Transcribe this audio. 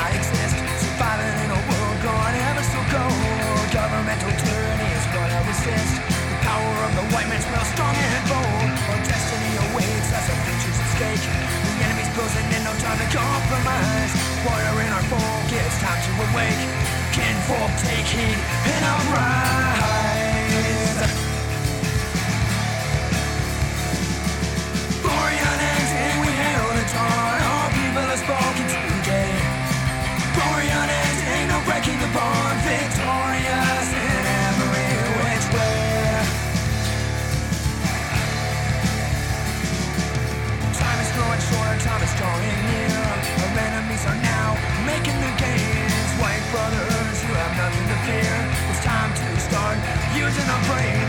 I exist, surviving in a world gone ever so cold. Governmental tyranny is what I resist. The power of the white man's real strong and bold. Our destiny awaits us, our future's at stake. The enemy's closing in, no time to compromise. Water in our folk, it's time to awake. Can't Kinfolk, take heed and uprise. Using